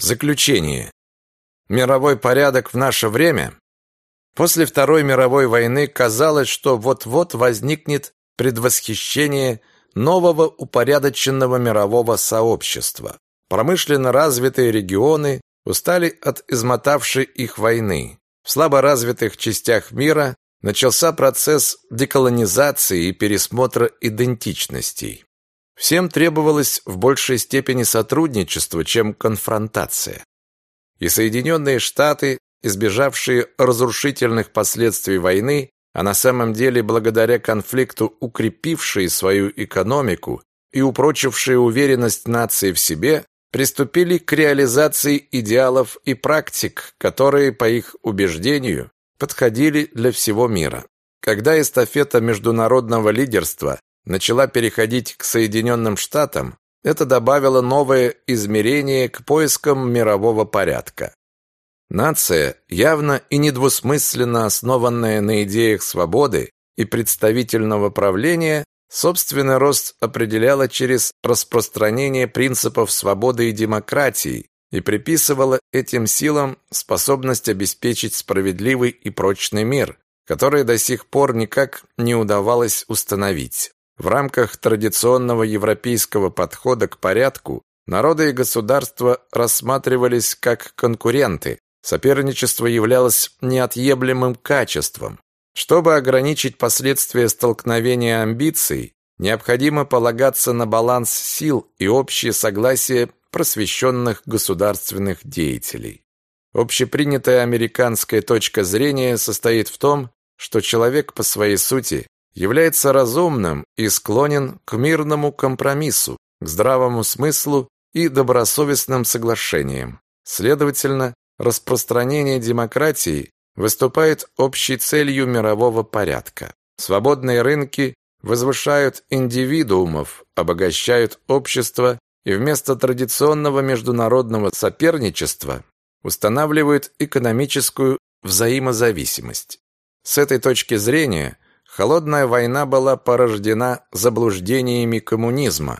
Заключение. Мировой порядок в наше время. После Второй мировой войны казалось, что вот-вот возникнет предвосхищение нового упорядоченного мирового сообщества. Промышленно развитые регионы устали от измотавшей их войны. В слабо развитых частях мира начался процесс деколонизации и пересмотра идентичностей. Всем требовалось в большей степени сотрудничество, чем конфронтация. И Соединенные Штаты, избежавшие разрушительных последствий войны, а на самом деле благодаря конфликту укрепившие свою экономику и упрочившие уверенность нации в себе, приступили к реализации идеалов и практик, которые, по их убеждению, подходили для всего мира. Когда эстафета международного лидерства начала переходить к Соединенным Штатам, это добавило новое измерение к поискам мирового порядка. Нация, явно и недвусмысленно основанная на идеях свободы и представительного правления, собственный рост определяла через распространение принципов свободы и демократии и приписывала этим силам способность обеспечить справедливый и прочный мир, который до сих пор никак не удавалось установить. В рамках традиционного европейского подхода к порядку народы и государства рассматривались как конкуренты. Соперничество являлось неотъемлемым качеством. Чтобы ограничить последствия столкновения амбиций, необходимо полагаться на баланс сил и общее согласие просвещенных государственных деятелей. Общепринятая американская точка зрения состоит в том, что человек по своей сути является разумным и склонен к мирному компромиссу, к здравому смыслу и добросовестным соглашениям. Следовательно, распространение демократии выступает общей целью мирового порядка. Свободные рынки возвышают индивидуумов, обогащают общество и вместо традиционного международного соперничества устанавливают экономическую взаимозависимость. С этой точки зрения Холодная война была порождена заблуждениями коммунизма.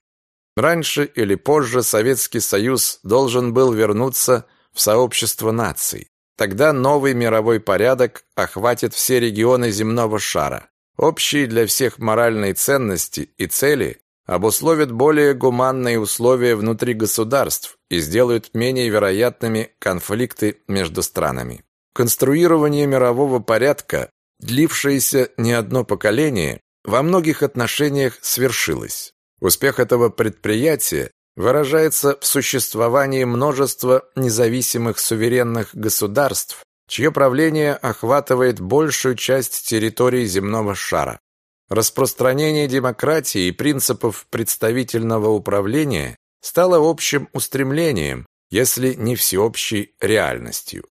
Раньше или позже Советский Союз должен был вернуться в сообщество наций. Тогда новый мировой порядок охватит все регионы земного шара. Общие для всех моральные ценности и цели обусловят более гуманные условия внутри государств и сделают менее вероятными конфликты между странами. Конструирование мирового порядка длившееся не одно поколение, во многих отношениях свершилось. Успех этого предприятия выражается в существовании множества независимых суверенных государств, чье правление охватывает большую часть территории земного шара. Распространение демократии и принципов представительного управления стало общим устремлением, если не всеобщей реальностью.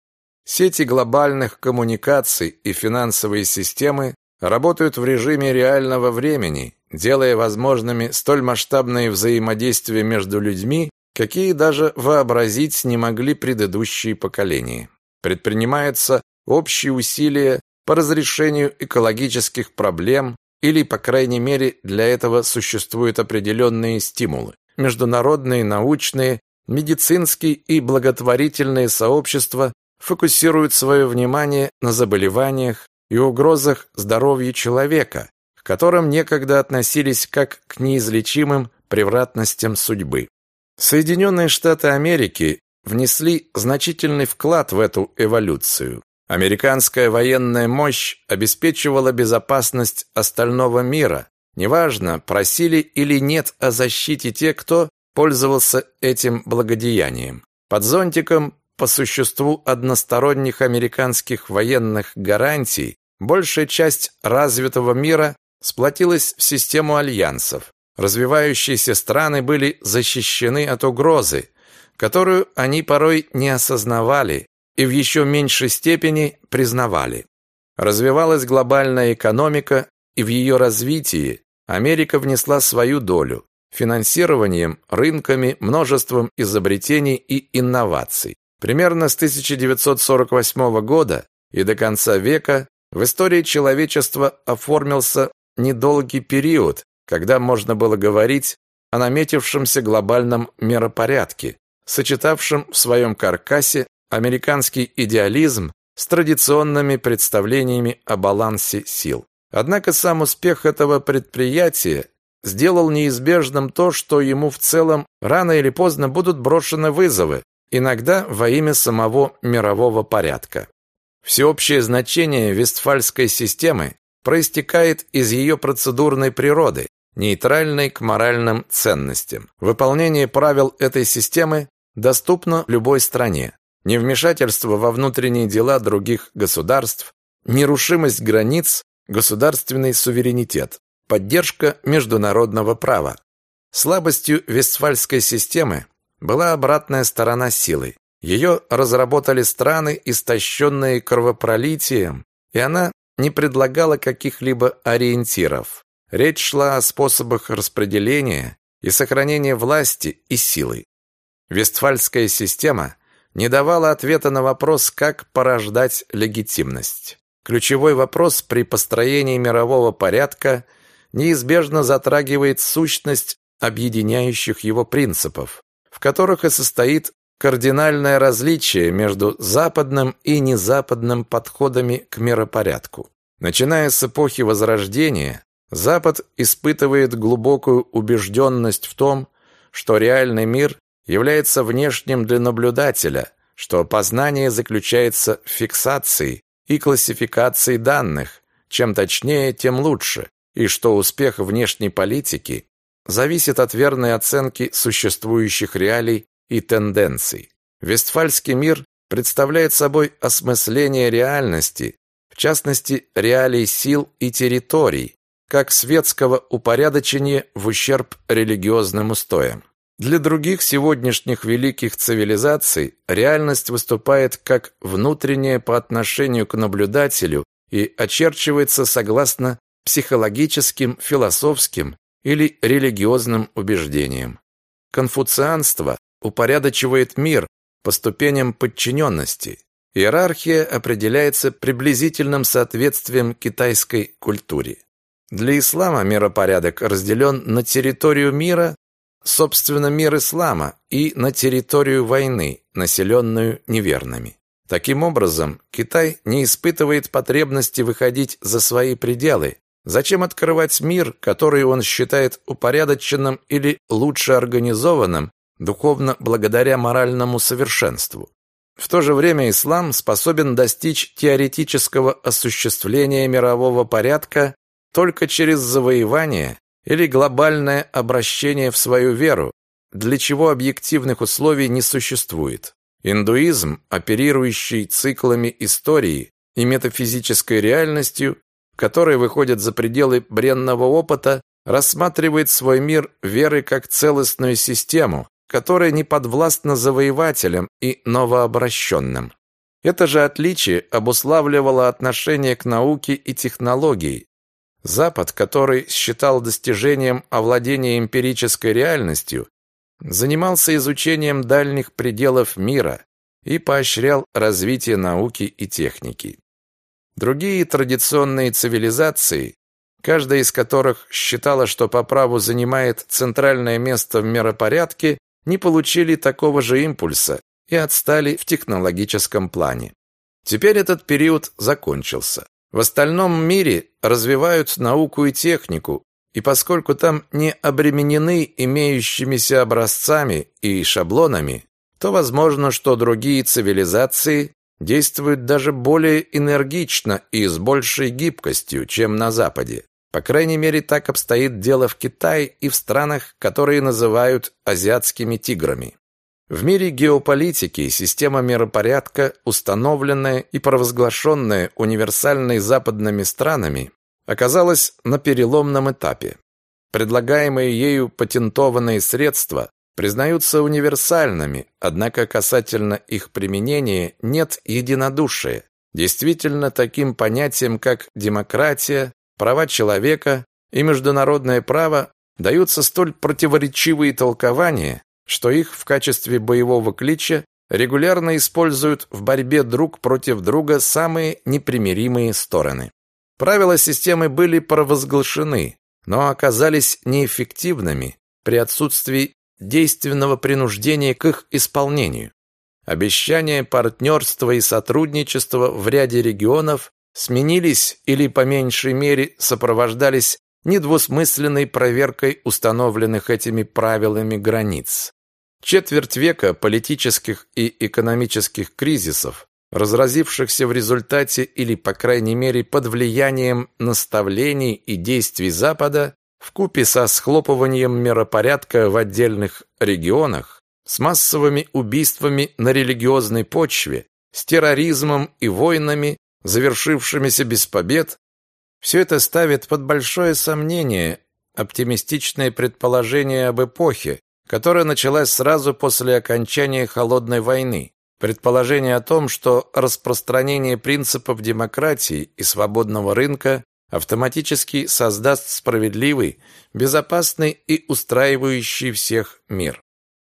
Сети глобальных коммуникаций и финансовые системы работают в режиме реального времени, делая возможными столь масштабные взаимодействия между людьми, какие даже вообразить не могли предыдущие поколения. Предпринимаются общие усилия по разрешению экологических проблем или, по крайней мере, для этого существуют определенные стимулы. Международные научные, медицинские и благотворительные сообщества фокусируют свое внимание на заболеваниях и угрозах здоровью человека, к которым некогда относились как к неизлечимым превратностям судьбы. Соединенные Штаты Америки внесли значительный вклад в эту эволюцию. Американская военная мощь обеспечивала безопасность остального мира. Неважно, просили или нет о защите те, кто пользовался этим благодеянием. Под зонтиком по существу односторонних американских военных гарантий большая часть развитого мира сплотилась в систему альянсов. Развивающиеся страны были защищены от угрозы, которую они порой не осознавали и в еще меньшей степени признавали. Развивалась глобальная экономика, и в ее развитии Америка внесла свою долю финансированием, рынками, множеством изобретений и инноваций. Примерно с 1948 года и до конца века в истории человечества оформился недолгий период, когда можно было говорить о наметившемся глобальном миропорядке, сочетавшим в своем каркасе американский идеализм с традиционными представлениями о балансе сил. Однако сам успех этого предприятия сделал неизбежным то, что ему в целом рано или поздно будут брошены вызовы, иногда во имя самого мирового порядка. Всеобщее значение Вестфальской системы проистекает из ее процедурной природы, нейтральной к моральным ценностям. Выполнение правил этой системы доступно любой стране. Невмешательство во внутренние дела других государств, нерушимость границ, государственный суверенитет, поддержка международного права. Слабостью Вестфальской системы была обратная сторона силы. Ее разработали страны, истощенные кровопролитием, и она не предлагала каких-либо ориентиров. Речь шла о способах распределения и сохранения власти и силы. Вестфальская система не давала ответа на вопрос, как порождать легитимность. Ключевой вопрос при построении мирового порядка неизбежно затрагивает сущность объединяющих его принципов, которых и состоит кардинальное различие между западным и незападным подходами к миропорядку. Начиная с эпохи Возрождения, Запад испытывает глубокую убежденность в том, что реальный мир является внешним для наблюдателя, что познание заключается в фиксации и классификации данных, чем точнее, тем лучше, и что успех внешней политики зависит от верной оценки существующих реалий и тенденций. Вестфальский мир представляет собой осмысление реальности, в частности, реалий сил и территорий, как светского упорядочения в ущерб религиозным устоям. Для других сегодняшних великих цивилизаций реальность выступает как внутренняя по отношению к наблюдателю и очерчивается согласно психологическим, философским или религиозным убеждениям. Конфуцианство упорядочивает мир по ступеням подчиненности. Иерархия определяется приблизительным соответствием китайской культуре. Для ислама миропорядок разделен на территорию мира собственно, мир ислама и на территорию войны, населенную неверными. Таким образом, Китай не испытывает потребности выходить за свои пределы. Зачем открывать мир, который он считает упорядоченным или лучше организованным, духовно благодаря моральному совершенству? В то же время ислам способен достичь теоретического осуществления мирового порядка только через завоевание или глобальное обращение в свою веру, для чего объективных условий не существует. Индуизм, оперирующий циклами истории и метафизической реальностью, который выходит за пределы бренного опыта, рассматривает свой мир веры как целостную систему, которая не подвластна завоевателям и новообращенным. Это же отличие обуславливало отношение к науке и технологии, Запад, который считал достижением овладения эмпирической реальностью, занимался изучением дальних пределов мира и поощрял развитие науки и техники. Другие традиционные цивилизации, каждая из которых считала, что по праву занимает центральное место в миропорядке, не получили такого же импульса и отстали в технологическом плане. Теперь этот период закончился. В остальном мире развивают науку и технику, и поскольку там не обременены имеющимися образцами и шаблонами, то возможно, что другие цивилизации действуют даже более энергично и с большей гибкостью, чем на Западе. По крайней мере, так обстоит дело в Китае и в странах, которые называют азиатскими тиграми. В мире геополитики система миропорядка, установленная и провозглашенная универсальной западными странами, оказалась на переломном этапе. Предлагаемые ею патентованные средства признаются универсальными, однако касательно их применения нет единодушия. Действительно, таким понятиям, как демократия, права человека и международное право даются столь противоречивые толкования, что их в качестве боевого клича регулярно используют в борьбе друг против друга самые непримиримые стороны. Правила системы были провозглашены, но оказались неэффективными при отсутствии действенного принуждения к их исполнению. Обещания партнерства и сотрудничества в ряде регионов сменились или по меньшей мере сопровождались недвусмысленной проверкой установленных этими правилами границ. Четверть века политических и экономических кризисов, разразившихся в результате или, по крайней мере, под влиянием наставлений и действий Запада, вкупе со схлопыванием миропорядка в отдельных регионах, с массовыми убийствами на религиозной почве, с терроризмом и войнами, завершившимися без побед, все это ставит под большое сомнение оптимистичное предположение об эпохе, которая началась сразу после окончания Холодной войны. Предположение о том, что распространение принципов демократии и свободного рынка автоматически создаст справедливый, безопасный и устраивающий всех мир.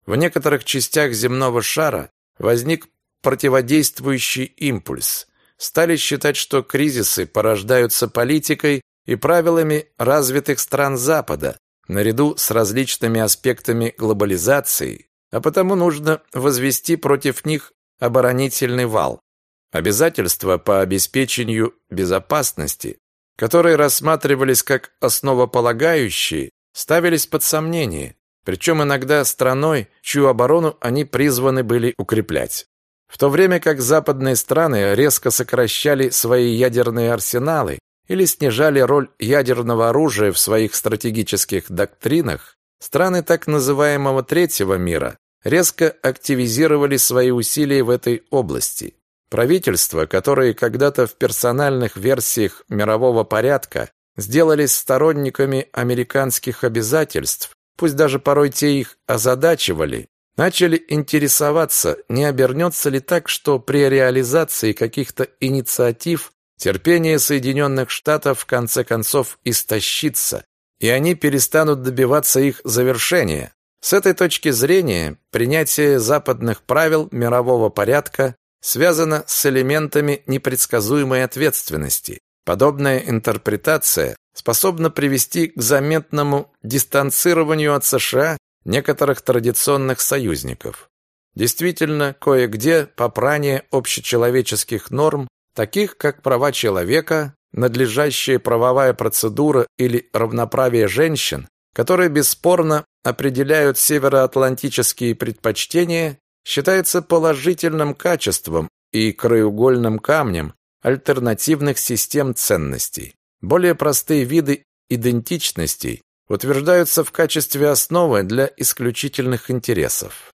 В некоторых частях земного шара возник противодействующий импульс. Стали считать, что кризисы порождаются политикой и правилами развитых стран Запада, наряду с различными аспектами глобализации, а потому нужно возвести против них оборонительный вал. Обязательства по обеспечению безопасности, которые рассматривались как основополагающие, ставились под сомнение, причем иногда страной, чью оборону они призваны были укреплять. В то время как западные страны резко сокращали свои ядерные арсеналы или снижали роль ядерного оружия в своих стратегических доктринах, страны так называемого третьего мира резко активизировали свои усилия в этой области. Правительства, которые когда-то в персональных версиях мирового порядка сделались сторонниками американских обязательств, пусть даже порой те их озадачивали, начали интересоваться, не обернется ли так, что при реализации каких-то инициатив терпение Соединенных Штатов в конце концов истощится, и они перестанут добиваться их завершения. С этой точки зрения принятие западных правил мирового порядка связано с элементами непредсказуемой ответственности. Подобная интерпретация способна привести к заметному дистанцированию от США некоторых традиционных союзников. Действительно, кое-где попрание общечеловеческих норм, таких как права человека, надлежащая правовая процедура или равноправие женщин, которые бесспорно определяют североатлантические предпочтения, считается положительным качеством и краеугольным камнем альтернативных систем ценностей. Более простые виды идентичностей утверждаются в качестве основы для исключительных интересов.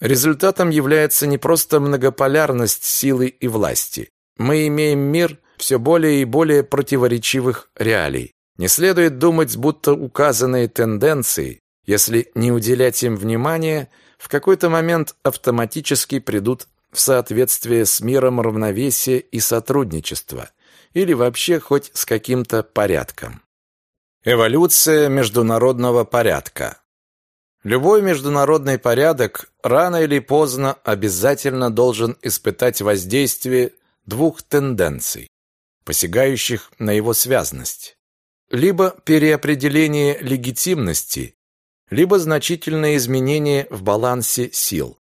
Результатом является не просто многополярность силы и власти. Мы имеем мир все более и более противоречивых реалий. Не следует думать, будто указанные тенденции, если не уделять им внимания, в какой-то момент автоматически придут в соответствие с миром равновесия и сотрудничества, или вообще хоть с каким-то порядком. Эволюция международного порядка Любой международный порядок рано или поздно обязательно должен испытать воздействие двух тенденций, посягающих на его связность. Либо переопределение легитимности, либо значительное изменение в балансе сил.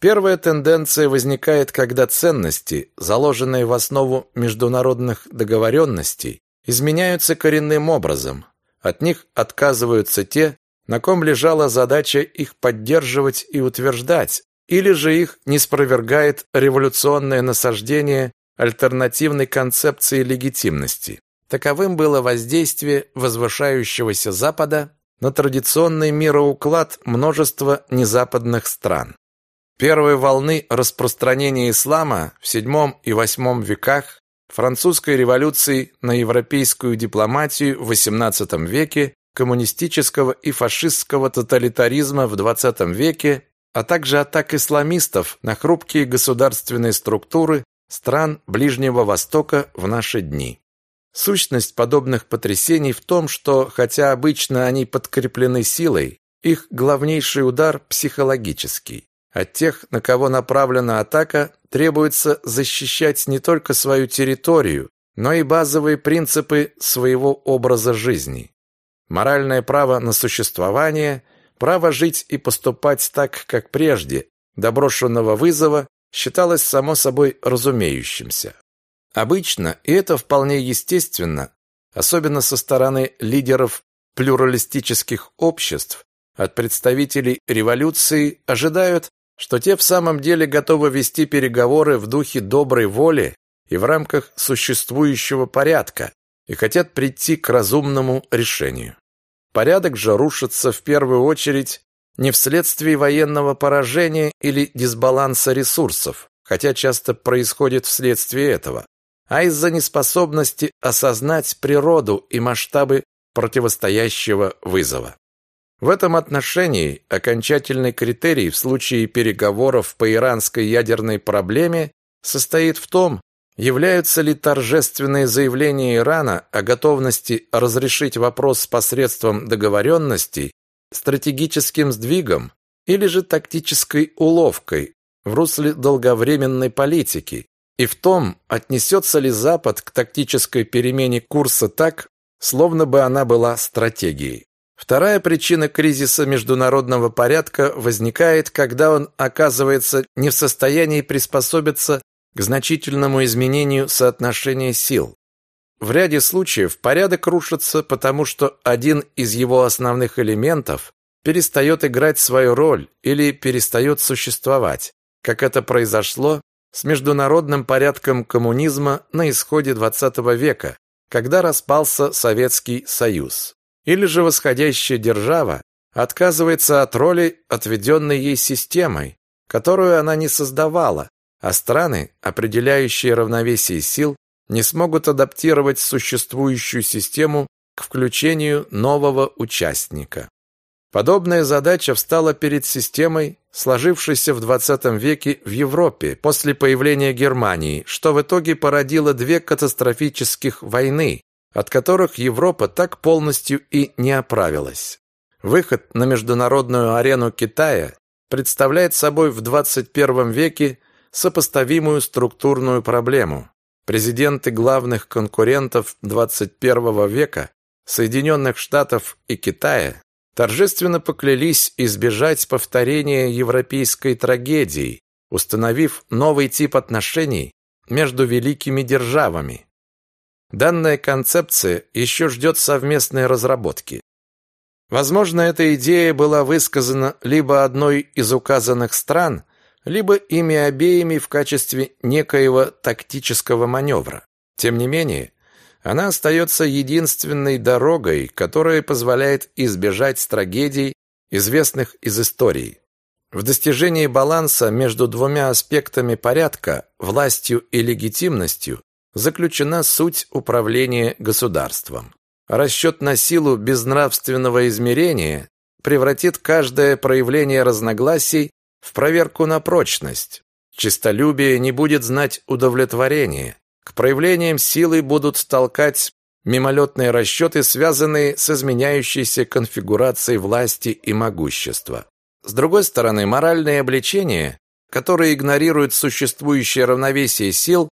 Первая тенденция возникает, когда ценности, заложенные в основу международных договоренностей, изменяются коренным образом. От них отказываются те, на ком лежала задача их поддерживать и утверждать, или же их не спровергает революционное насаждение альтернативной концепции легитимности. Таковым было воздействие возвышающегося Запада на традиционный мироуклад множества незападных стран. Первой волны распространения ислама в VII и VIII веках, французской революции на европейскую дипломатию в XVIII веке, коммунистического и фашистского тоталитаризма в XX веке, а также атак исламистов на хрупкие государственные структуры стран Ближнего Востока в наши дни. Сущность подобных потрясений в том, что, хотя обычно они подкреплены силой, их главнейший удар психологический. От тех, на кого направлена атака, требуется защищать не только свою территорию, но и базовые принципы своего образа жизни. Моральное право на существование, право жить и поступать так, как прежде, до брошенного вызова, считалось само собой разумеющимся. Обычно, и это вполне естественно, особенно со стороны лидеров плюралистических обществ, от представителей революции ожидают, что те в самом деле готовы вести переговоры в духе доброй воли и в рамках существующего порядка и хотят прийти к разумному решению. Порядок же рушится в первую очередь не вследствие военного поражения или дисбаланса ресурсов, хотя часто происходит вследствие этого, а из-за неспособности осознать природу и масштабы противостоящего вызова. В этом отношении окончательный критерий в случае переговоров по иранской ядерной проблеме состоит в том, являются ли торжественные заявления Ирана о готовности разрешить вопрос посредством договоренностей стратегическим сдвигом или же тактической уловкой в русле долговременной политики, и в том, отнесется ли Запад к тактической перемене курса так, словно бы она была стратегией. Вторая причина кризиса международного порядка возникает, когда он оказывается не в состоянии приспособиться к значительному изменению соотношения сил. В ряде случаев порядок рушится, потому что один из его основных элементов перестает играть свою роль или перестает существовать, как это произошло с международным порядком коммунизма на исходе XX века, когда распался Советский Союз. Или же восходящая держава отказывается от роли, отведенной ей системой, которую она не создавала, а страны, определяющие равновесие сил, не смогут адаптировать существующую систему к включению нового участника. Подобная задача встала перед системой, сложившейся в XX веке в Европе после появления Германии, что в итоге породило две катастрофических войны, от которых Европа так полностью и не оправилась. Выход на международную арену Китая представляет собой в 21 веке сопоставимую структурную проблему. Президенты главных конкурентов 21 века, Соединенных Штатов и Китая, торжественно поклялись избежать повторения европейской трагедии, установив новый тип отношений между великими державами. Данная концепция еще ждет совместной разработки. Возможно, эта идея была высказана либо одной из указанных стран, либо ими обеими в качестве некоего тактического маневра. Тем не менее, она остается единственной дорогой, которая позволяет избежать трагедий, известных из истории. В достижении баланса между двумя аспектами порядка, властью и легитимностью, заключена суть управления государством. Расчет на силу безнравственного измерения превратит каждое проявление разногласий в проверку на прочность. Чистолюбие не будет знать удовлетворения. К проявлениям силы будут толкать мимолетные расчеты, связанные с изменяющейся конфигурацией власти и могущества. С другой стороны, моральные обличения, которые игнорируют существующее равновесие сил,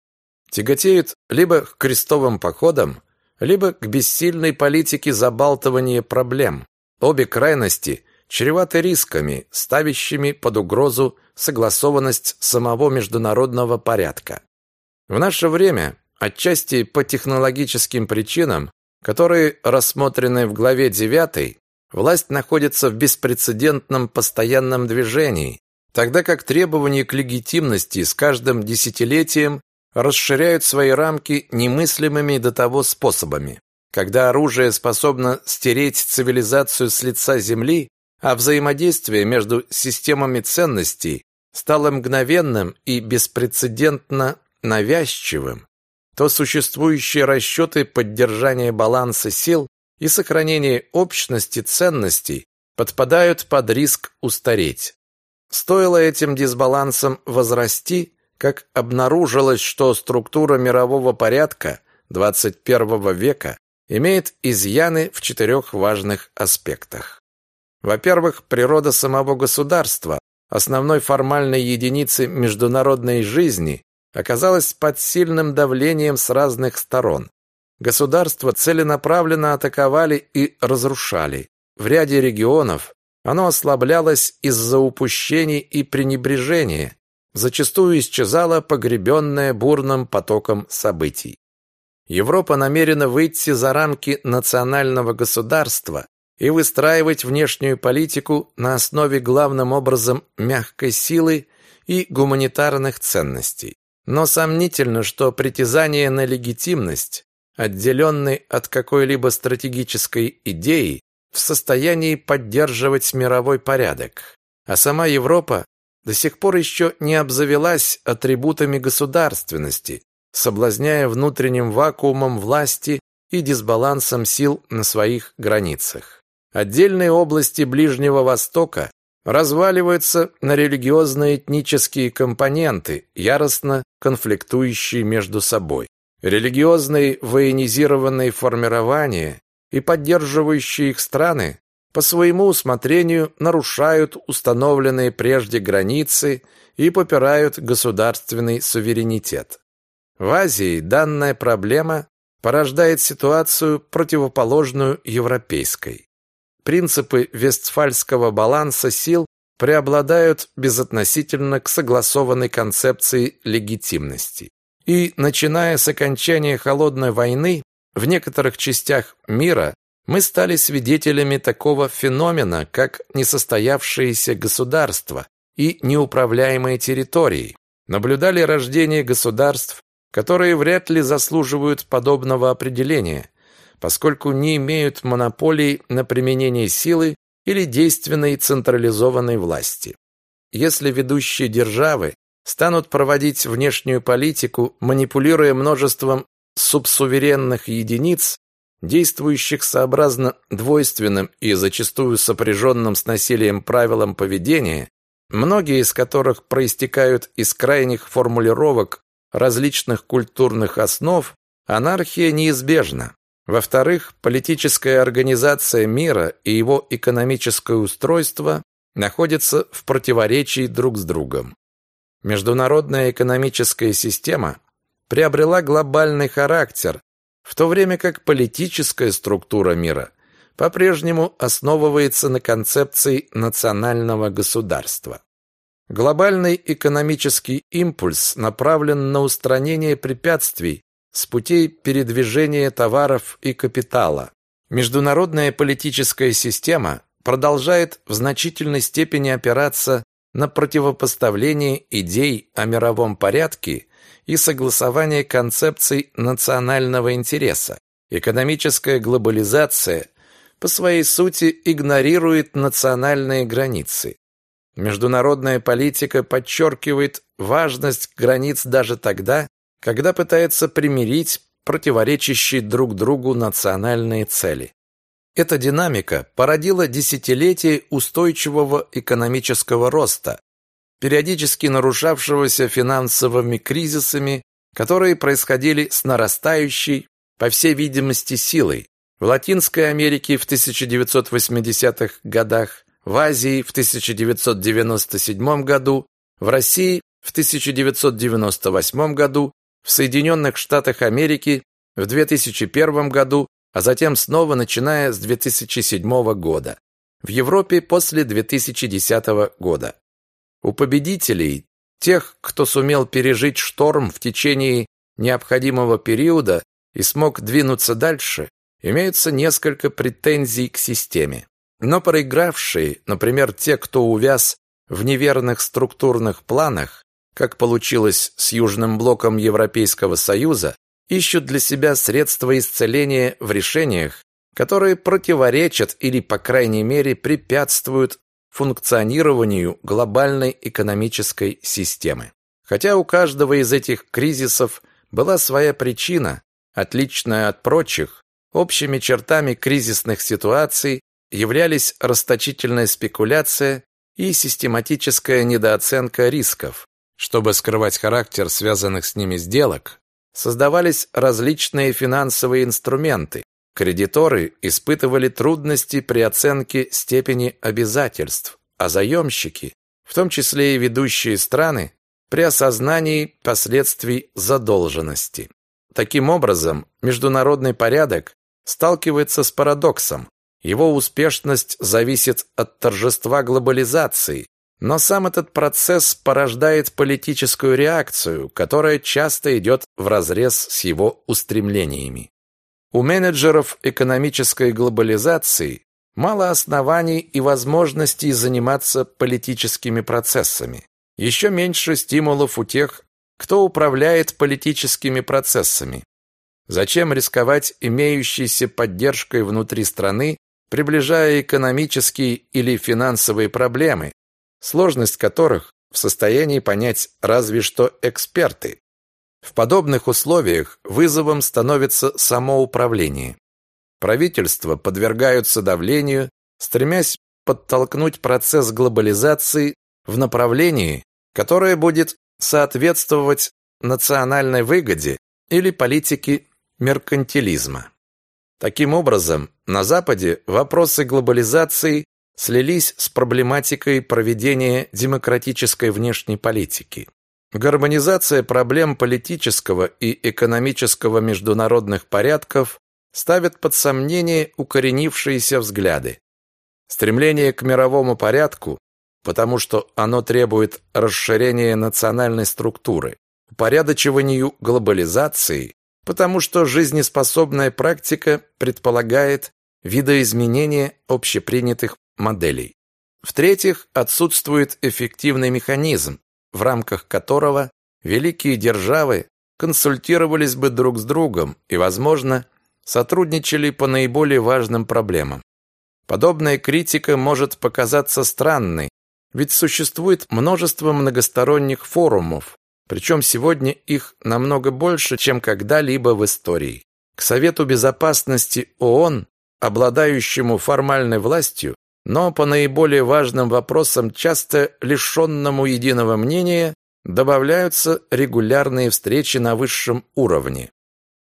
тяготеют либо к крестовым походам, либо к бессильной политике забалтывания проблем. Обе крайности чреваты рисками, ставящими под угрозу согласованность самого международного порядка. В наше время, отчасти по технологическим причинам, которые рассмотрены в главе 9, власть находится в беспрецедентном постоянном движении, тогда как требования к легитимности с каждым десятилетием расширяют свои рамки немыслимыми до того способами. Когда оружие способно стереть цивилизацию с лица земли, а взаимодействие между системами ценностей стало мгновенным и беспрецедентно навязчивым, то существующие расчеты поддержания баланса сил и сохранения общности ценностей подпадают под риск устареть. Стоило этим дисбалансам возрасти, как обнаружилось, что структура мирового порядка 21 века имеет изъяны в четырех важных аспектах. Во-первых, природа самого государства, основной формальной единицы международной жизни, оказалась под сильным давлением с разных сторон. Государства целенаправленно атаковали и разрушали. В ряде регионов оно ослаблялось из-за упущений и пренебрежения, зачастую исчезало погребенное бурным потоком событий. Европа намерена выйти за рамки национального государства и выстраивать внешнюю политику на основе главным образом мягкой силы и гуманитарных ценностей. Но сомнительно, что притязание на легитимность, отделенный от какой-либо стратегической идеи, в состоянии поддерживать мировой порядок. А сама Европа до сих пор еще не обзавелась атрибутами государственности, соблазняя внутренним вакуумом власти и дисбалансом сил на своих границах. Отдельные области Ближнего Востока разваливаются на религиозно-этнические компоненты, яростно конфликтующие между собой. Религиозные военизированные формирования и поддерживающие их страны по своему усмотрению нарушают установленные прежде границы и попирают государственный суверенитет. В Азии данная проблема порождает ситуацию, противоположную европейской. Принципы вестфальского баланса сил преобладают безотносительно к согласованной концепции легитимности. И, начиная с окончания Холодной войны, в некоторых частях мира мы стали свидетелями такого феномена, как несостоявшиеся государства и неуправляемые территории. Наблюдали рождение государств, которые вряд ли заслуживают подобного определения, поскольку не имеют монополии на применение силы или действенной централизованной власти. Если ведущие державы станут проводить внешнюю политику, манипулируя множеством субсуверенных единиц, действующих сообразно двойственным и зачастую сопряженным с насилием правилам поведения, многие из которых проистекают из крайних формулировок различных культурных основ, анархия неизбежна. Во-вторых, политическая организация мира и его экономическое устройство находятся в противоречии друг с другом. Международная экономическая система приобрела глобальный характер, в то время как политическая структура мира по-прежнему основывается на концепции национального государства. Глобальный экономический импульс направлен на устранение препятствий с путей передвижения товаров и капитала. Международная политическая система продолжает в значительной степени опираться на противопоставление идей о мировом порядке и согласование концепций национального интереса. Экономическая глобализация по своей сути игнорирует национальные границы. Международная политика подчеркивает важность границ даже тогда, когда пытается примирить противоречащие друг другу национальные цели. Эта динамика породила десятилетия устойчивого экономического роста, периодически нарушавшегося финансовыми кризисами, которые происходили с нарастающей, по всей видимости, силой. В Латинской Америке в 1980-х годах, в Азии в 1997 году, в России в 1998 году, в Соединенных Штатах Америки в 2001 году, а затем снова начиная с 2007 года. В Европе после 2010 года. У победителей, тех, кто сумел пережить шторм в течение необходимого периода и смог двинуться дальше, имеются несколько претензий к системе. Но проигравшие, например, те, кто увяз в неверных структурных планах, как получилось с Южным блоком Европейского Союза, ищут для себя средства исцеления в решениях, которые противоречат или, по крайней мере, препятствуют функционированию глобальной экономической системы. Хотя у каждого из этих кризисов была своя причина, отличная от прочих, общими чертами кризисных ситуаций являлись расточительная спекуляция и систематическая недооценка рисков. Чтобы скрывать характер связанных с ними сделок, создавались различные финансовые инструменты, Кредиторы испытывали трудности при оценке степени обязательств, а заемщики, в том числе и ведущие страны, при осознании последствий задолженности. Таким образом, международный порядок сталкивается с парадоксом. Его успешность зависит от торжества глобализации, но сам этот процесс порождает политическую реакцию, которая часто идет вразрез с его устремлениями. У менеджеров экономической глобализации мало оснований и возможностей заниматься политическими процессами. Еще меньше стимулов у тех, кто управляет политическими процессами. Зачем рисковать имеющейся поддержкой внутри страны приближая экономические или финансовые проблемы, сложность которых в состоянии понять разве что эксперты. В подобных условиях вызовом становится самоуправление. Правительства подвергаются давлению, стремясь подтолкнуть процесс глобализации в направлении, которое будет соответствовать национальной выгоде или политике меркантилизма. Таким образом, на Западе вопросы глобализации слились с проблематикой проведения демократической внешней политики. Гармонизация проблем политического и экономического международных порядков ставит под сомнение укоренившиеся взгляды. Стремление к мировому порядку, потому что оно требует расширения национальной структуры, упорядочиванию глобализации, потому что жизнеспособная практика предполагает видоизменение общепринятых моделей. В-третьих, отсутствует эффективный механизм, в рамках которого великие державы консультировались бы друг с другом и, возможно, сотрудничали по наиболее важным проблемам. Подобная критика может показаться странной, ведь существует множество многосторонних форумов, причем сегодня их намного больше, чем когда-либо в истории. К Совету Безопасности ООН, обладающему формальной властью, но по наиболее важным вопросам часто лишенному единого мнения, добавляются регулярные встречи на высшем уровне.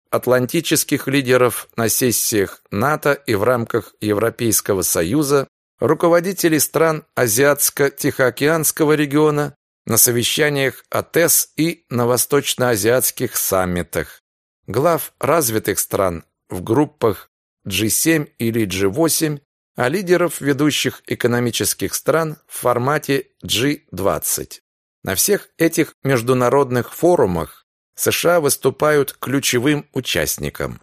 Атлантических лидеров на сессиях НАТО и в рамках Европейского Союза, руководителей стран Азиатско-Тихоокеанского региона, на совещаниях АТЭС и на восточноазиатских саммитах, глав развитых стран в группах G7 или G8, а лидеров ведущих экономических стран в формате G20. На всех этих международных форумах США выступают ключевым участником.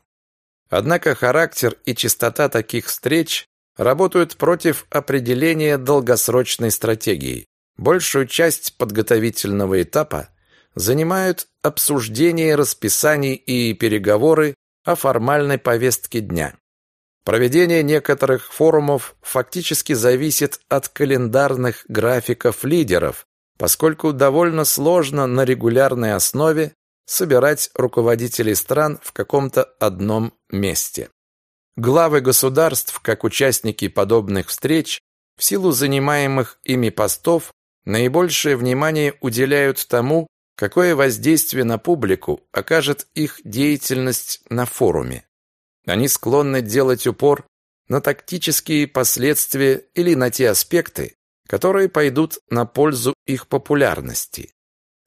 Однако характер и частота таких встреч работают против определения долгосрочной стратегии. Большую часть подготовительного этапа занимают обсуждение расписаний и переговоры о формальной повестке дня. Проведение некоторых форумов фактически зависит от календарных графиков лидеров, поскольку довольно сложно на регулярной основе собирать руководителей стран в каком-то одном месте. Главы государств, как участники подобных встреч, в силу занимаемых ими постов, наибольшее внимание уделяют тому, какое воздействие на публику окажет их деятельность на форуме. Они склонны делать упор на тактические последствия или на те аспекты, которые пойдут на пользу их популярности.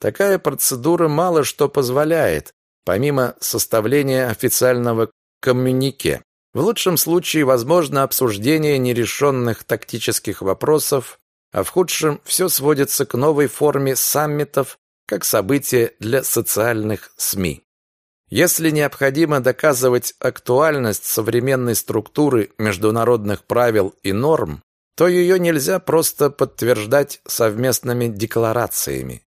Такая процедура мало что позволяет, помимо составления официального коммюнике. В лучшем случае возможно обсуждение нерешенных тактических вопросов а в худшем все сводится к новой форме саммитов как событие для социальных СМИ. Если необходимо доказывать актуальность современной структуры международных правил и норм, то ее нельзя просто подтверждать совместными декларациями.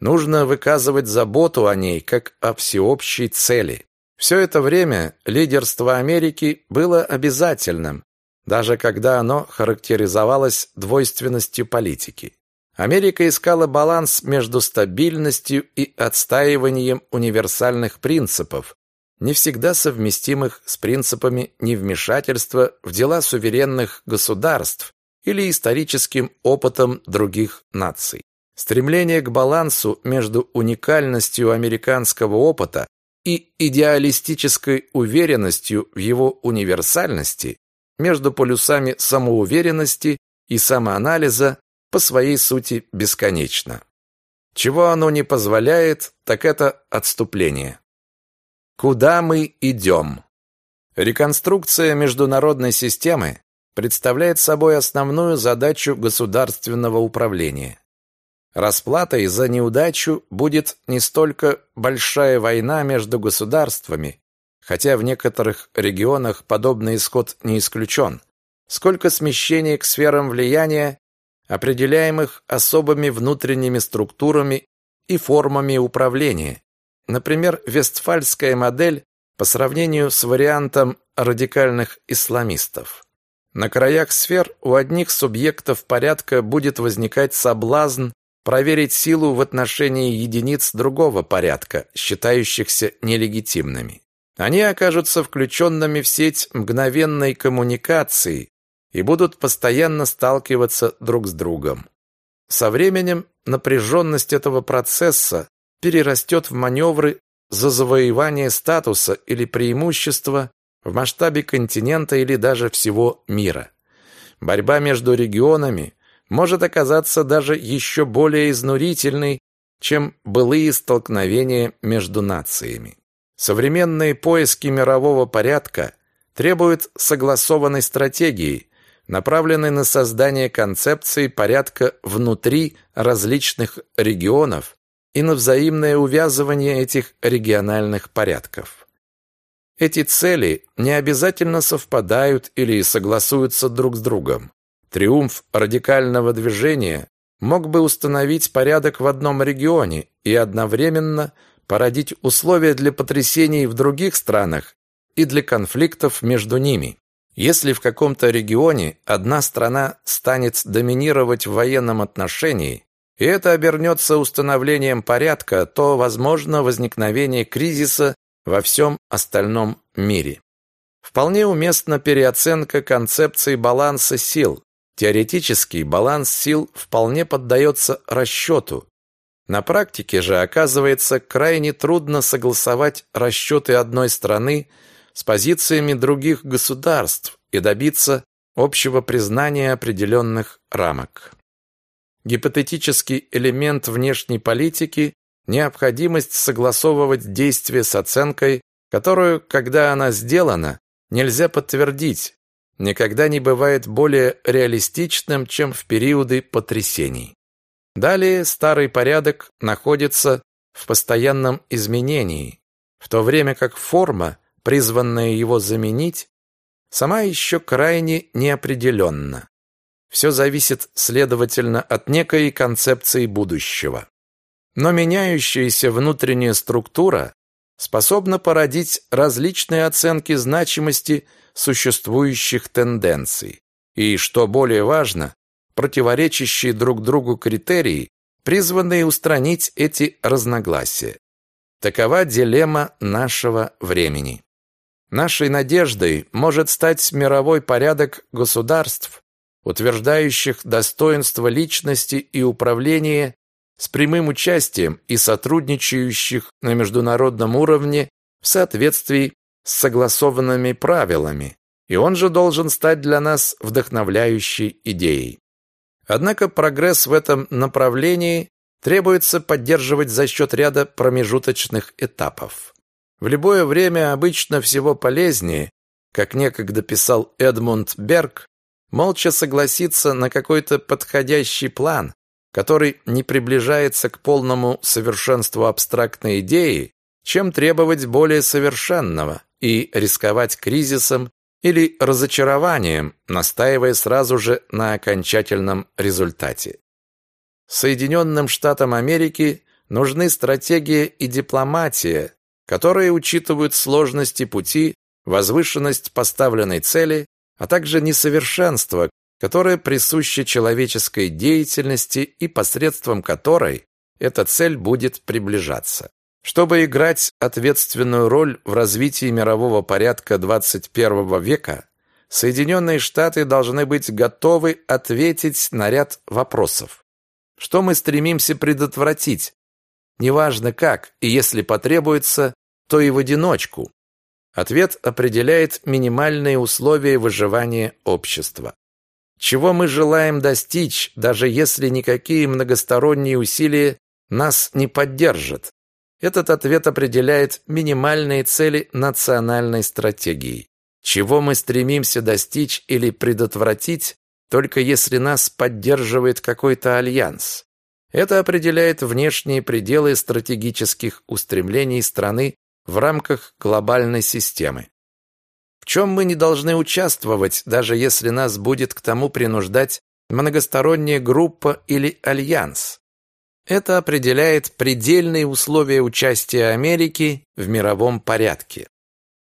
Нужно выказывать заботу о ней как о всеобщей цели. Все это время лидерство Америки было обязательным, даже когда оно характеризовалось двойственностью политики. Америка искала баланс между стабильностью и отстаиванием универсальных принципов, не всегда совместимых с принципами невмешательства в дела суверенных государств или историческим опытом других наций. Стремление к балансу между уникальностью американского опыта и идеалистической уверенностью в его универсальности между полюсами самоуверенности и самоанализа по своей сути бесконечно. Чего оно не позволяет, так это отступление. Куда мы идем? Реконструкция международной системы представляет собой основную задачу государственного управления. Расплатой за неудачу будет не столько большая война между государствами, хотя в некоторых регионах подобный исход не исключен, сколько смещение к сферам влияния, определяемых особыми внутренними структурами и формами управления. Например, вестфальская модель по сравнению с вариантом радикальных исламистов. На краях сфер у одних субъектов порядка будет возникать соблазн проверить силу в отношении единиц другого порядка, считающихся нелегитимными. Они окажутся включенными в сеть мгновенной коммуникации и будут постоянно сталкиваться друг с другом. Со временем напряженность этого процесса перерастет в маневры за завоевание статуса или преимущества в масштабе континента или даже всего мира. Борьба между регионами может оказаться даже еще более изнурительной, чем былые столкновения между нациями. Современные поиски мирового порядка требуют согласованной стратегии, направленной на создание концепции порядка внутри различных регионов и на взаимное увязывание этих региональных порядков. Эти цели не обязательно совпадают или согласуются друг с другом. Триумф радикального движения мог бы установить порядок в одном регионе и одновременно породить условия для потрясений в других странах и для конфликтов между ними. Если в каком-то регионе одна страна станет доминировать в военном отношении, и это обернется установлением порядка, то возможно возникновение кризиса во всем остальном мире. Вполне уместна переоценка концепции баланса сил, Теоретически баланс сил вполне поддается расчету. На практике же оказывается крайне трудно согласовать расчеты одной страны с позициями других государств и добиться общего признания определенных рамок. Гипотетический элемент внешней политики – необходимость согласовывать действия с оценкой, которую, когда она сделана, нельзя подтвердить, никогда не бывает более реалистичным, чем в периоды потрясений. Далее старый порядок находится в постоянном изменении, в то время как форма, призванная его заменить, сама еще крайне неопределенна. Все зависит, следовательно, от некой концепции будущего. Но меняющаяся внутренняя структура способна породить различные оценки значимости существующих тенденций. И, что более важно, противоречащие друг другу критерии, призванные устранить эти разногласия. Такова дилемма нашего времени. Нашей надеждой может стать мировой порядок государств, утверждающих достоинство личности и управления с прямым участием и сотрудничающих на международном уровне в соответствии с согласованными правилами, и он же должен стать для нас вдохновляющей идеей. Однако прогресс в этом направлении требуется поддерживать за счет ряда промежуточных этапов. В любое время обычно всего полезнее, как некогда писал Эдмунд Берг, молча согласиться на какой-то подходящий план, который не приближается к полному совершенству абстрактной идеи, чем требовать более совершенного, и рисковать кризисом или разочарованием, настаивая сразу же на окончательном результате. Соединенным Штатам Америки нужны стратегия и дипломатия, которые учитывают сложности пути, возвышенность поставленной цели, а также несовершенство, которое присуще человеческой деятельности и посредством которой эта цель будет приближаться. Чтобы играть ответственную роль в развитии мирового порядка 21 века, Соединенные Штаты должны быть готовы ответить на ряд вопросов. Что мы стремимся предотвратить? Неважно как, и если потребуется, то и в одиночку. Ответ определяет минимальные условия выживания общества. Чего мы желаем достичь, даже если никакие многосторонние усилия нас не поддержат? Этот ответ определяет минимальные цели национальной стратегии. чего мы стремимся достичь или предотвратить, только если нас поддерживает какой-то альянс. Это определяет внешние пределы стратегических устремлений страны в рамках глобальной системы. В чем мы не должны участвовать, даже если нас будет к тому принуждать многосторонняя группа или альянс. Это определяет предельные условия участия Америки в мировом порядке.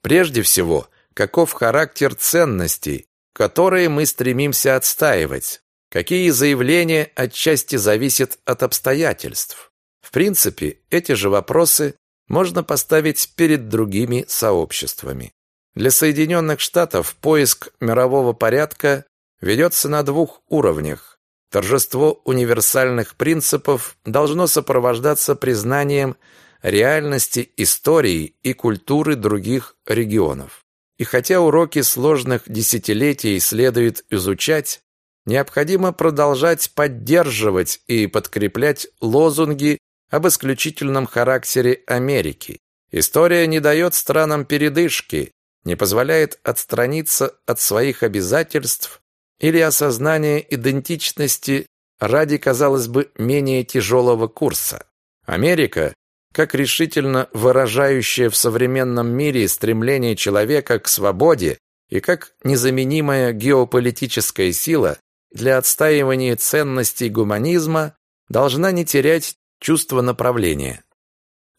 Прежде всего, каков характер ценностей, которые мы стремимся отстаивать, какие заявления отчасти зависят от обстоятельств. В принципе, эти же вопросы можно поставить перед другими сообществами. Для Соединенных Штатов поиск мирового порядка ведется на двух уровнях. Торжество универсальных принципов должно сопровождаться признанием реальности истории и культуры других регионов. И хотя уроки сложных десятилетий следует изучать, необходимо продолжать поддерживать и подкреплять лозунги об исключительном характере Америки. История не дает странам передышки, не позволяет отстраниться от своих обязательств или осознание идентичности ради, казалось бы, менее тяжелого курса. Америка, как решительно выражающая в современном мире стремление человека к свободе и как незаменимая геополитическая сила для отстаивания ценностей гуманизма, должна не терять чувство направления.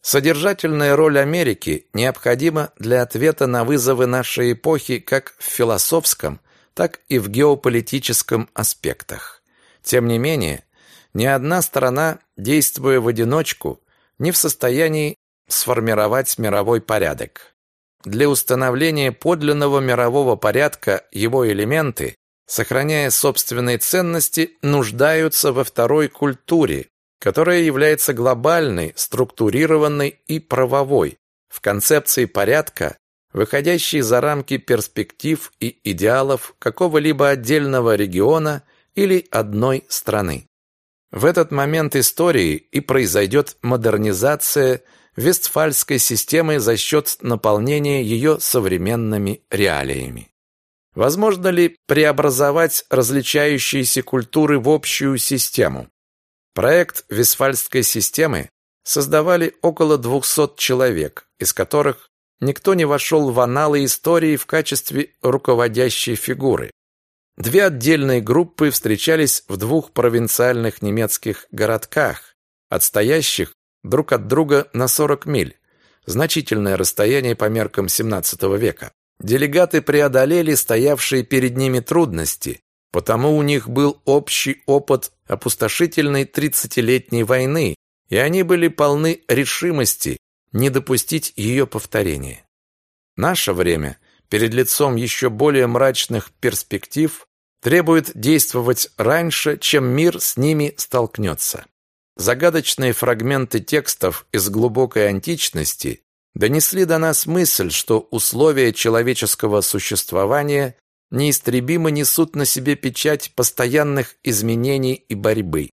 Содержательная роль Америки необходима для ответа на вызовы нашей эпохи как в философском, так и в геополитическом аспектах. Тем не менее, ни одна страна, действуя в одиночку, не в состоянии сформировать мировой порядок. Для установления подлинного мирового порядка его элементы, сохраняя собственные ценности, нуждаются во второй культуре, которая является глобальной, структурированной и правовой, в концепции порядка, выходящий за рамки перспектив и идеалов какого-либо отдельного региона или одной страны. В этот момент истории и произойдет модернизация вестфальской системы за счет наполнения ее современными реалиями. Возможно ли преобразовать различающиеся культуры в общую систему? Проект Вестфальской системы создавали около 200 человек, из которых никто не вошел в аналы истории в качестве руководящей фигуры. Две отдельные группы встречались в двух провинциальных немецких городках, отстоящих друг от друга на 40 миль, значительное расстояние по меркам XVII века. Делегаты преодолели стоявшие перед ними трудности, потому у них был общий опыт опустошительной тридцатилетней войны, и они были полны решимости не допустить ее повторения. Наше время, перед лицом еще более мрачных перспектив, требует действовать раньше, чем мир с ними столкнется. Загадочные фрагменты текстов из глубокой античности донесли до нас мысль, что условия человеческого существования неистребимо несут на себе печать постоянных изменений и борьбы.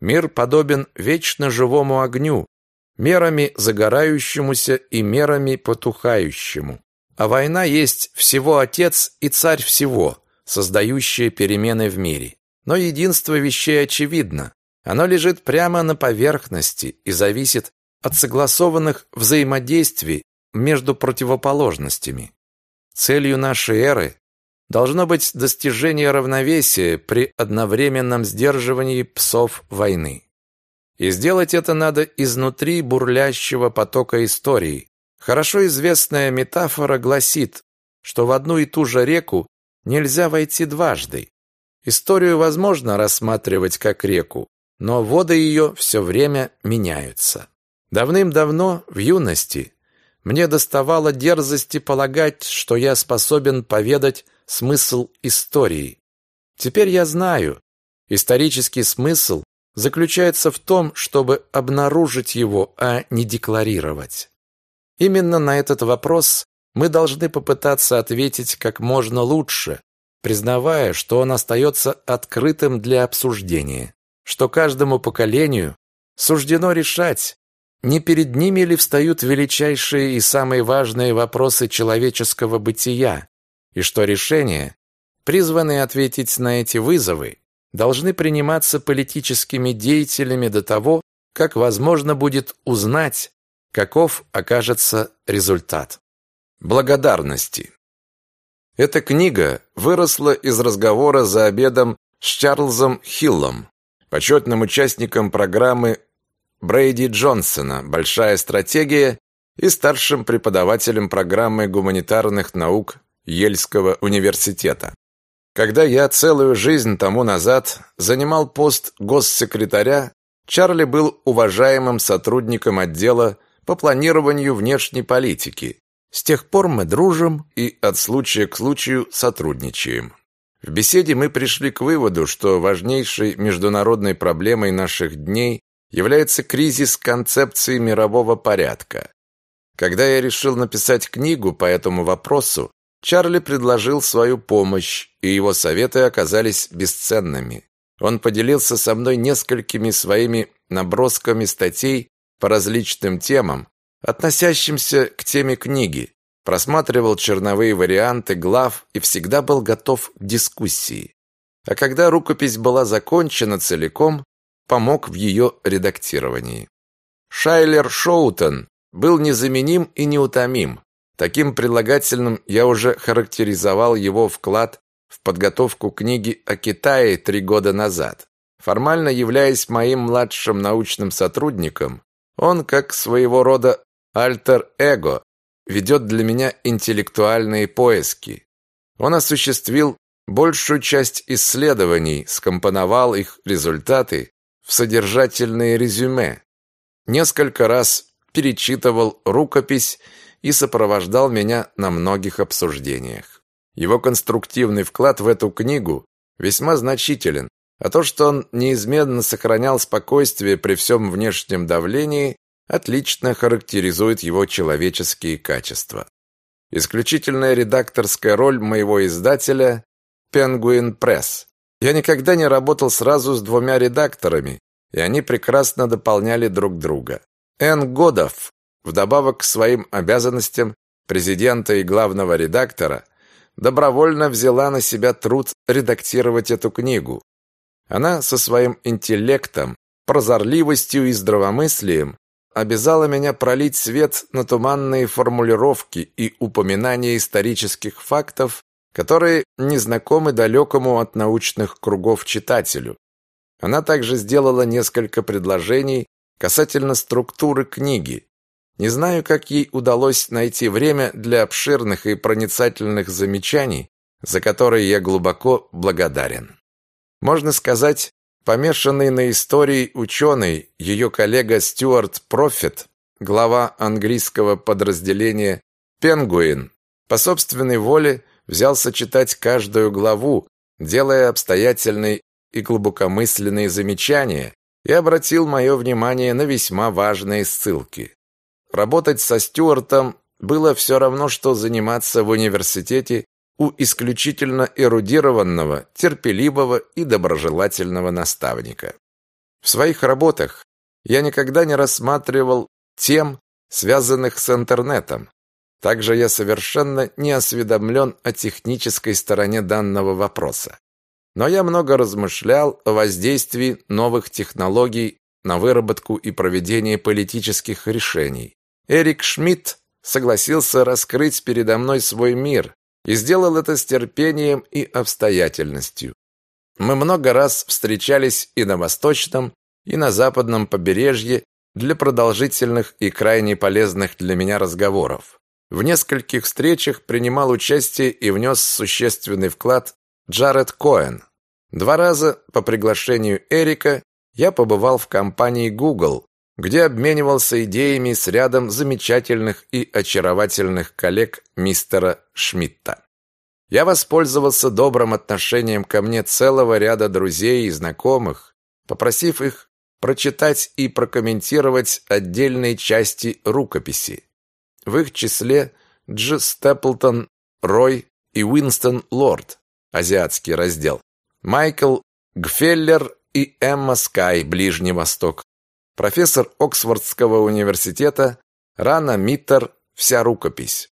Мир подобен вечно живому огню, мерами загорающемуся и мерами потухающему. А война есть всего отец и царь всего, создающая перемены в мире. Но единство вещей очевидно. Оно лежит прямо на поверхности и зависит от согласованных взаимодействий между противоположностями. Целью нашей эры должно быть достижение равновесия при одновременном сдерживании псов войны. И сделать это надо изнутри бурлящего потока истории. Хорошо известная метафора гласит, что в одну и ту же реку нельзя войти дважды. Историю возможно рассматривать как реку, но воды ее все время меняются. Давным-давно, в юности, мне доставало дерзости полагать, что я способен поведать смысл истории. Теперь я знаю, исторический смысл заключается в том, чтобы обнаружить его, а не декларировать. Именно на этот вопрос мы должны попытаться ответить как можно лучше, признавая, что он остается открытым для обсуждения, что каждому поколению суждено решать, не перед ними ли встают величайшие и самые важные вопросы человеческого бытия, и что решения, призванные ответить на эти вызовы, должны приниматься политическими деятелями до того, как возможно будет узнать, каков окажется результат. Благодарности. Эта книга выросла из разговора за обедом с Чарльзом Хиллом, почетным участником программы Брейди Джонсона «Большая стратегия» и старшим преподавателем программы гуманитарных наук Ельского университета. Когда я целую жизнь тому назад занимал пост госсекретаря, Чарли был уважаемым сотрудником отдела по планированию внешней политики. С тех пор мы дружим и от случая к случаю сотрудничаем. В беседе мы пришли к выводу, что важнейшей международной проблемой наших дней является кризис концепции мирового порядка. Когда я решил написать книгу по этому вопросу, Чарли предложил свою помощь, и его советы оказались бесценными. Он поделился со мной несколькими своими набросками статей по различным темам, относящимся к теме книги, просматривал черновые варианты глав и всегда был готов к дискуссии. А когда рукопись была закончена целиком, помог в ее редактировании. Шайлер Шоутон был незаменим и неутомим. Таким прилагательным я уже характеризовал его вклад в подготовку книги о Китае три года назад. Формально являясь моим младшим научным сотрудником, он, как своего рода альтер-эго, ведет для меня интеллектуальные поиски. Он осуществил большую часть исследований, скомпоновал их результаты в содержательные резюме. Несколько раз перечитывал рукопись и сопровождал меня на многих обсуждениях. Его конструктивный вклад в эту книгу весьма значителен, а то, что он неизменно сохранял спокойствие при всем внешнем давлении, отлично характеризует его человеческие качества. Исключительная редакторская роль моего издателя Penguin Press. Я никогда не работал сразу с двумя редакторами, и они прекрасно дополняли друг друга. Н. Годов, вдобавок к своим обязанностям президента и главного редактора, добровольно взяла на себя труд редактировать эту книгу. Она со своим интеллектом, прозорливостью и здравомыслием обязала меня пролить свет на туманные формулировки и упоминания исторических фактов, которые не знакомы далекому от научных кругов читателю. Она также сделала несколько предложений касательно структуры книги. Не знаю, как ей удалось найти время для обширных и проницательных замечаний, за которые я глубоко благодарен. Можно сказать, Помешанный на истории ученый, ее коллега Стюарт Профит, глава английского подразделения «Пенгуин», по собственной воле взялся читать каждую главу, делая обстоятельные и глубокомысленные замечания, и обратил мое внимание на весьма важные ссылки. Работать со Стюартом было все равно, что заниматься в университете у исключительно эрудированного, терпеливого и доброжелательного наставника. В своих работах я никогда не рассматривал тем, связанных с интернетом. Также я совершенно не осведомлен о технической стороне данного вопроса. Но я много размышлял о воздействии новых технологий на выработку и проведение политических решений. Эрик Шмидт согласился раскрыть передо мной свой мир, и сделал это с терпением и обстоятельностью. Мы много раз встречались и на восточном, и на западном побережье для продолжительных и крайне полезных для меня разговоров. В нескольких встречах принимал участие и внес существенный вклад Джаред Коэн. Два раза по приглашению Эрика я побывал в компании Google, где обменивался идеями с рядом замечательных и очаровательных коллег мистера Шмидта. Я воспользовался добрым отношением ко мне целого ряда друзей и знакомых, попросив их прочитать и прокомментировать отдельные части рукописи. В их числе Дж. Степлтон, Рой и Уинстон Лорд, азиатский раздел, Майкл Гфеллер и Эмма Скай, Ближний Восток, профессор Оксфордского университета Рана Миттер «Вся рукопись».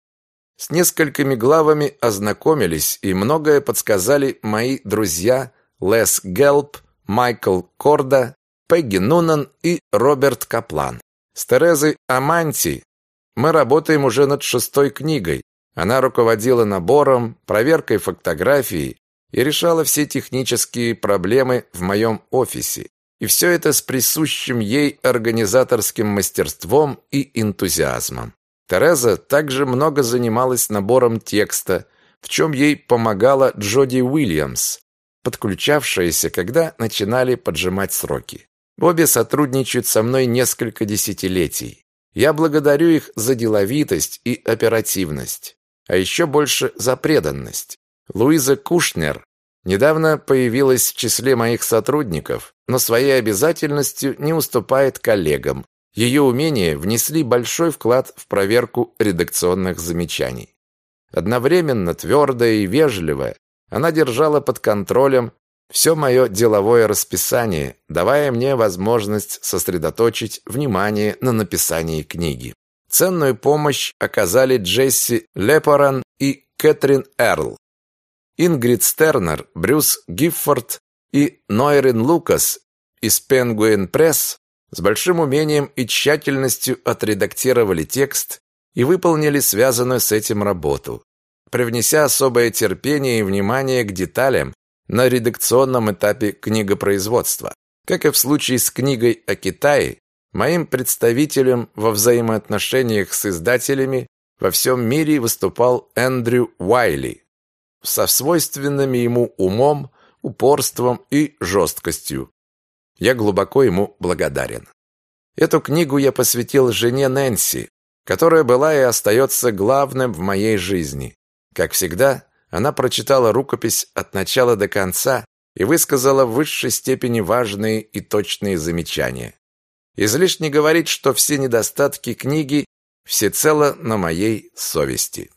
С несколькими главами ознакомились, и многое подсказали мои друзья Лес Гелп, Майкл Корда, Пегги Нунан и Роберт Каплан. С Терезой Аманти мы работаем уже над шестой книгой. Она руководила набором, проверкой фотографий и решала все технические проблемы в моем офисе. И все это с присущим ей организаторским мастерством и энтузиазмом. Тереза также много занималась набором текста, в чем ей помогала Джоди Уильямс, подключавшаяся, когда начинали поджимать сроки. Обе сотрудничают со мной несколько десятилетий. Я благодарю их за деловитость и оперативность, а еще больше за преданность. Луиза Кушнер недавно появилась в числе моих сотрудников, но своей обязательностью не уступает коллегам, ее умения внесли большой вклад в проверку редакционных замечаний. Одновременно твердая и вежливая, она держала под контролем все мое деловое расписание, давая мне возможность сосредоточить внимание на написании книги. Ценную помощь оказали Джесси Лепоран и Кэтрин Эрл. Ингрид Стернер, Брюс Гиффорд и Нойрин Лукас из Penguin Press с большим умением и тщательностью отредактировали текст и выполнили связанную с этим работу, привнеся особое терпение и внимание к деталям на редакционном этапе книгопроизводства. Как и в случае с книгой о Китае, моим представителем во взаимоотношениях с издателями во всем мире выступал Эндрю Уайли со свойственными ему умом, упорством и жесткостью, я глубоко ему благодарен. Эту книгу я посвятил жене Нэнси, которая была и остается главным в моей жизни. Как всегда, она прочитала рукопись от начала до конца и высказала в высшей степени важные и точные замечания. Излишне говорить, что все недостатки книги всецело на моей совести.